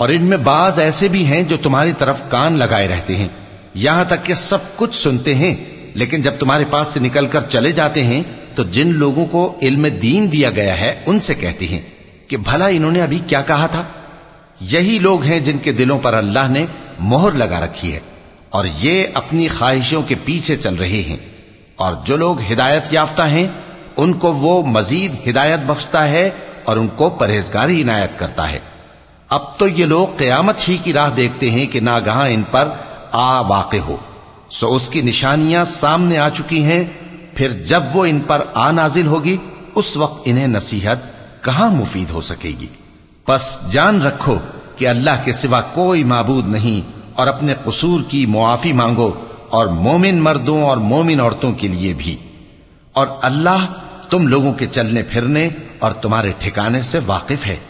और इनमें बाज ऐसे भी हैं जो तुम्हारी तरफ़ कान लगाए रहते हैं। यहाँ तक कि सब कुछ सुनते हैं, लेकिन जब तुम्हारे पास से निकलकर चले जाते हैं तो जिन लोगों को इल्म दीन दिया गया है, उनसे कहते हैं कि भला इन्होंने अभी क्या कहा था? यही लोग हैं जिनके दिलों पर अल्लाह ने मोहर लगा रखी है, और ये अपनी ख्वाहिशों के पीछे चल रहे हैं। और जो लोग हिदायत याफ्ता हैं, उनको वो मजीद हिदायत बख्शता है और उनको परहेजगारी इनायत करता है। अब तो ये लोग क्यामत ही की राह देखते हैं कि नागहा इन पर आ वाक़ हो। सो उसकी निशानियाँ सामने आ चुकी हैं, फिर जब वो इन पर आ नाजिल होगी, उस वक्त इन्हें नसीहत कहाँ मुफीद हो सकेगी? बस जान रखो कि अल्लाह के सिवा कोई माबूद नहीं और अपने कसूर की मुआफी मांगो और मोमिन मर्दों और मोमिन औरतों के लिए भी। और अल्लाह तुम लोगों के चलने फिरने और तुम्हारे ठिकाने से वाकिफ है।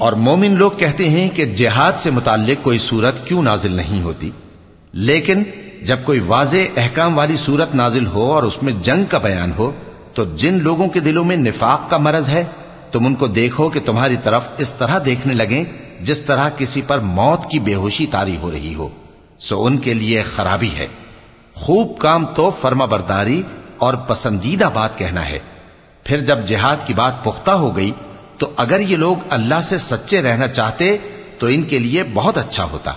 और मोमिन लोग कहते हैं कि जिहाद से मुतालिक कोई सूरत क्यों नाजिल नहीं होती लेकिन जब कोई वाजे अहकाम वाली सूरत नाजिल हो और उसमें जंग का बयान हो तो जिन लोगों के दिलों में निफाक का मरज है तुम उनको देखो कि तुम्हारी तरफ इस तरह देखने लगे जिस तरह किसी पर मौत की बेहोशी तारी हो रही हो सो उनके लिए खराबी है खूब काम तो फर्मा बरदारी और पसंदीदा बात कहना है फिर जब जिहाद की बात पुख्ता हो गई तो अगर ये लोग अल्लाह से सच्चे रहना चाहते तो इनके लिए बहुत अच्छा होता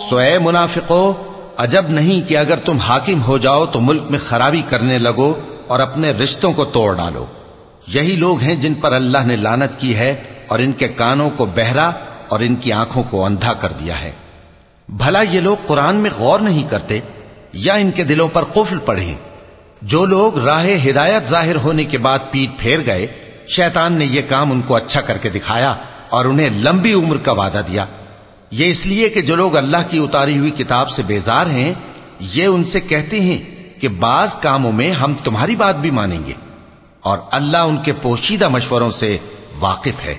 सोए मुनाफिको अजब नहीं कि अगर तुम हाकिम हो जाओ तो मुल्क में खराबी करने लगो और अपने रिश्तों को तोड़ डालो यही लोग हैं जिन पर अल्लाह ने लानत की है और इनके कानों को बहरा और इनकी आँखों को अंधा कर दिया है। भला ये लोग कुरान में गौर नहीं करते या इनके दिलों पर कुफल पढ़े जो लोग राह हिदायत ज़ाहिर होने के बाद पीठ फेर गए, शैतान ने यह काम उनको अच्छा करके दिखाया और उन्हें लंबी उम्र का वादा दिया। ये इसलिए कि जो लोग अल्लाह की उतारी हुई किताब से बेजार हैं, ये उनसे कहते हैं कि बाज कामों में हम तुम्हारी बात भी मानेंगे। और अल्लाह उनके पोशीदा मशवरों से वाकिफ है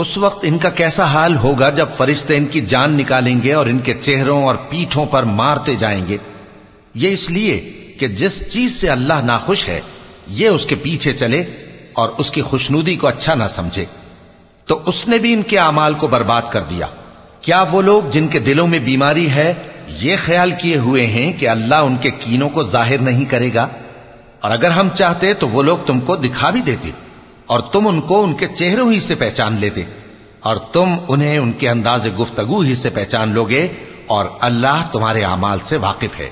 उस वक्त इनका कैसा हाल होगा जब फरिश्ते इनकी जान निकालेंगे और इनके चेहरों और पीठों पर मारते जाएँगे? ये इसलिए कि जिस चीज़ से अल्लाह नाखुश है, ये उसके पीछे चले और उसकी खुशनुदी को अच्छा ना समझे। तो उसने भी इनके अमाल को बर्बाद कर दिया। क्या वो लोग जिनके दिलों में बीमारी है, ये ख्याल किए हुए हैं कि अल्लाह उनके कीनों को ज़ाहिर नहीं करेगा? और अगर हम चाहते तो वो लोग तुमको दिखा भी देते। और तुम उनको उनके चेहरों ही से पहचान लेते और तुम उन्हें उनके अंदाज गुफ्तगु ही से पहचान लोगे और अल्लाह तुम्हारे अमाल से वाकिफ है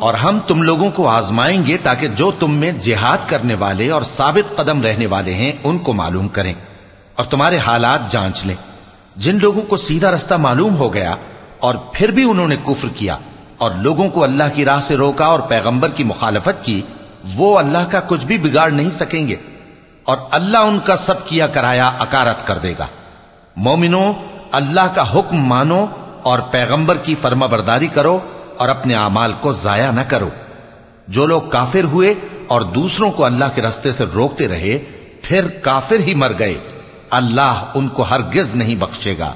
और हम तुम लोगों को आजमाएंगे ताकि जो तुम में जिहाद करने वाले और साबित कदम रहने वाले हैं उनको मालूम करें और तुम्हारे हालात जांच लें जिन लोगों को सीधा रास्ता मालूम हो गया और फिर भी उन्होंने कुफ्र किया और लोगों को अल्लाह की राह से रोका और पैगंबर की मुखालफत की, वो अल्लाह का कुछ भी बिगाड़ नहीं सकेंगे। और अल्लाह उनका सब किया कराया अकारत कर देगा। मोमिनो, अल्लाह का हुक्म मानो और पैगंबर की फर्माबरदारी करो और अपने अमाल को जाया न करो। जो लोग काफिर हुए और दूसरों को अल्लाह के रास्ते से रोकते रहे, फिर काफिर ही मर गए। अल्लाह उनको हरगिज नहीं बख्शेगा।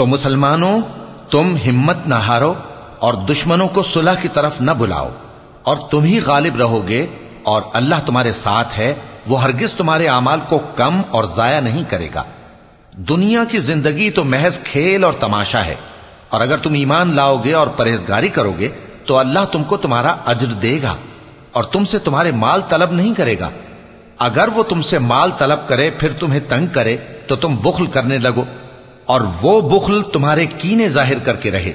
तो मुसलमानों, तुम हिम्मत न हारो और दुश्मनों को सुलह की तरफ़ न बुलाओ। और तुम ही गालिब रहोगे और अल्लाह तुम्हारे साथ है, वो हरगिज तुम्हारे अमाल को कम और जाया नहीं करेगा। दुनिया की ज़िंदगी तो महज खेल और तमाशा है। और अगर तुम ईमान लाओगे और परहेजगारी करोगे तो अल्लाह तुमको तुम्हारा अज्र देगा और तुमसे तुम्हारे माल तलब नहीं करेगा। अगर वो तुमसे माल तलब करे, फिर तुम्हें तंग करे तो तुम बुखल करने लगो। और वो बुखल तुम्हारे कीने ज़ाहिर करके रहे।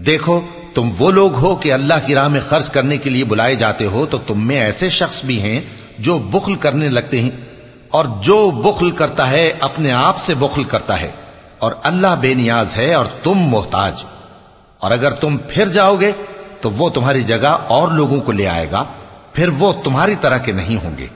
देखो, तुम वो लोग हो कि अल्लाह की राह में खर्च करने के लिए बुलाए जाते हो तो तुम में ऐसे शख्स भी हैं जो बुखल करने लगते हैं। और जो बुखल करता है, अपने आप से बुखल करता है। और अल्लाह बेनियाज है और तुम मोहताज। और अगर तुम फिर जाओगे तो वो तुम्हारी जगह और लोगों को ले आएगा। फिर वो तुम्हारी तरह के नहीं होंगे।